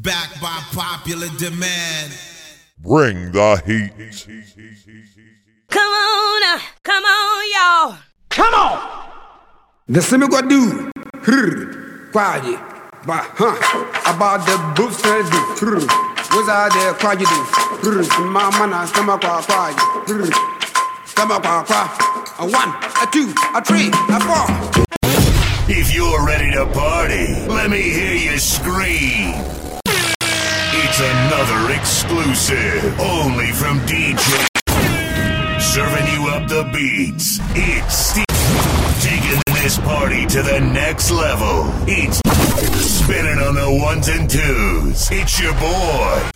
Backed by popular demand. Bring the heat. Come on, uh, come on, y'all. Come on! The semi go do. Hrr. Quiet. But, huh? About the boots and do. Hrr. What's out there? Quiet do. Hrr. Mama, na, stomach, quiet. Hrr. Stomach, quiet. A one, a two, a three, a four. If you're ready to party, let me hear you scream. Another exclusive, only from DJ. Serving you up the beats. It's Steve. Taking this party to the next level. It's spinning on the ones and twos. It's your boy.